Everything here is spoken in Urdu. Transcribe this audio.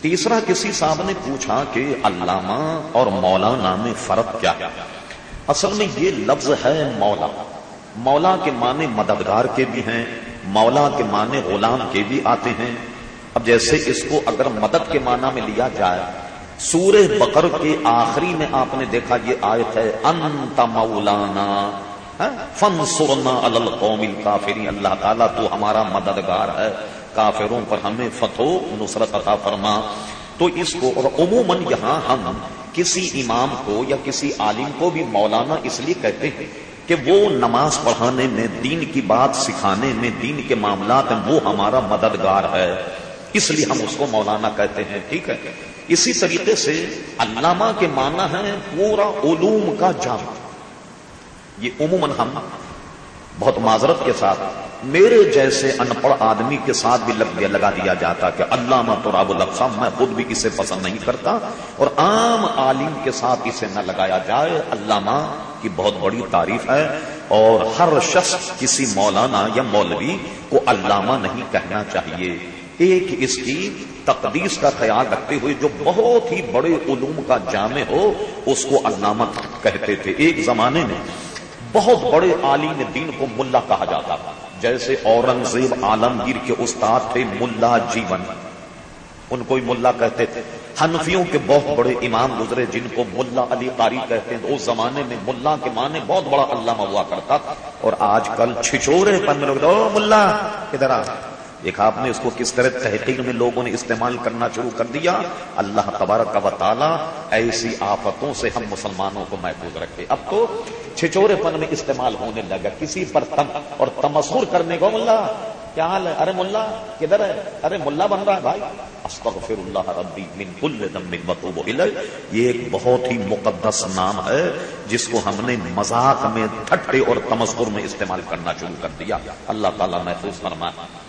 تیسرا کسی صاحب نے پوچھا کہ علامہ اور مولانا میں فرق کیا اصل میں یہ لفظ ہے مولا۔ مولا کے معنی مددگار کے بھی ہیں، مولا کے معنی غلام کے بھی آتے ہیں۔ اب جیسے اس کو اگر مدد کے معنی میں لیا جائے، سورہ بقر کے آخری میں آپ نے دیکھا یہ آیت ہے، انت مولانا ہاں؟ فن سرنا القوم کافری اللہ تعالیٰ تو ہمارا مددگار ہے۔ کافروں پر ہمیں فتح نصرت عطا فرما۔ تو اس کو اور عموماً یہاں ہم کسی امام کو یا کسی عالم کو بھی مولانا اس لیے کہتے ہیں کہ وہ نماز پڑھانے میں، دین کی بات سکھانے میں، دین کے معاملات میں وہ ہمارا مددگار ہے۔ اس لیے ہم اس کو مولانا کہتے ہیں، ٹھیک ہے؟ اسی طریقے سے علامہ کے معنی ہے پورا علوم کا جام یہ عموماً ہم بہت معذرت کے ساتھ میرے جیسے ان پڑھ آدمی کے ساتھ بھی لگ لگا دیا جاتا کہ علامہ تو راب میں خود بھی اسے پسند نہیں کرتا اور عام عالم کے ساتھ اسے نہ لگایا جائے، علامہ کی بہت بڑی تعریف ہے اور ہر شخص کسی مولانا یا مولوی کو علامہ نہیں کہنا چاہیے۔ ایک اس کی تقدیس کا خیال رکھتے ہوئے جو بہت ہی بڑے علوم کا جامع ہو، اس کو علامہ کہتے تھے۔ ایک زمانے میں بہت بڑے عالم دین کو ملا کہا جاتا تھا۔ جیسے اورنگزیب عالمگیر کے استاد تھے ملا جیون۔ ان کو ملا کہتے تھے۔ حنفیوں کے بہت بڑے امام گزرے جن کو ملا علی قاری کہتے ہیں۔ اس زمانے میں ملا کے معنی بہت بڑا علامہ ہوا کرتا تھا۔ اور آج کل چھچورے پن میں لوگ ملا، ادھر آ۔ ایک آپ نے اس کو کس طرح تحقیق میں لوگوں نے استعمال کرنا شروع کر دیا۔ اللہ تبارک کا تعالی ایسی آفتوں سے ہم مسلمانوں کو محفوظ رکھے۔ اب تو چھچورے پن میں استعمال ہونے لگا۔ کسی پر تم اور تمسور کرنے کو ملا۔ کیا حال ہے؟ ارے ملا، کدھر ہے؟ ارے ملا بن رہا ہے بھائی۔ استغفر اللہ ربی من کل دم متوب یہ ایک بہت ہی مقدس نام ہے، جس کو ہم نے مذاق میں ٹھٹے اور تمسور میں استعمال کرنا شروع کر دیا۔ اللہ تعالیٰ محفوظ فرمائے۔